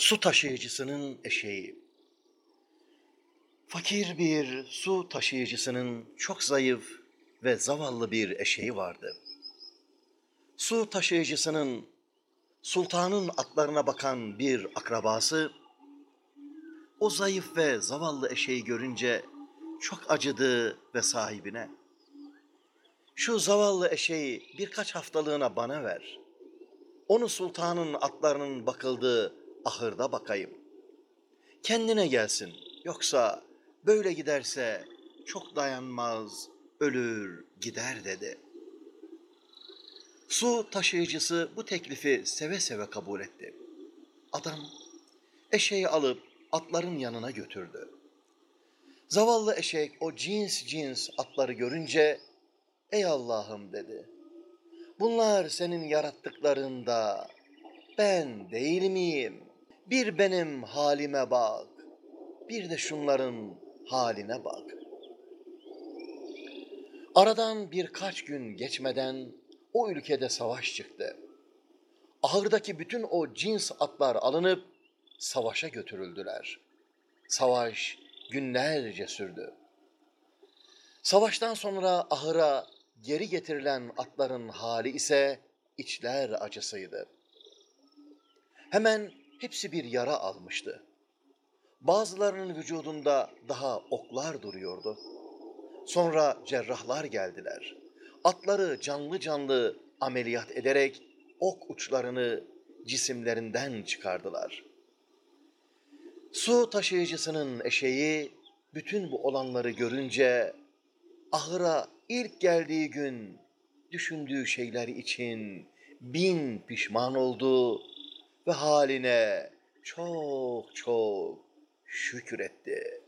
Su taşıyıcısının eşeği. Fakir bir su taşıyıcısının çok zayıf ve zavallı bir eşeği vardı. Su taşıyıcısının sultanın atlarına bakan bir akrabası o zayıf ve zavallı eşeği görünce çok acıdı ve sahibine şu zavallı eşeği birkaç haftalığına bana ver. Onu sultanın atlarının bakıldığı ahırda bakayım. Kendine gelsin. Yoksa böyle giderse çok dayanmaz, ölür, gider dedi. Su taşıyıcısı bu teklifi seve seve kabul etti. Adam eşeği alıp atların yanına götürdü. Zavallı eşek o cins cins atları görünce ey Allah'ım dedi. Bunlar senin yarattıklarında ben değil miyim? Bir benim halime bak, bir de şunların haline bak. Aradan birkaç gün geçmeden o ülkede savaş çıktı. Ahırdaki bütün o cins atlar alınıp savaşa götürüldüler. Savaş günlerce sürdü. Savaştan sonra ahıra geri getirilen atların hali ise içler acısıydı. Hemen hepsi bir yara almıştı. Bazılarının vücudunda daha oklar duruyordu. Sonra cerrahlar geldiler. Atları canlı canlı ameliyat ederek ok uçlarını cisimlerinden çıkardılar. Su taşıyıcısının eşeği bütün bu olanları görünce ahıra ilk geldiği gün düşündüğü şeyler için bin pişman oldu ve haline çok çok şükür etti.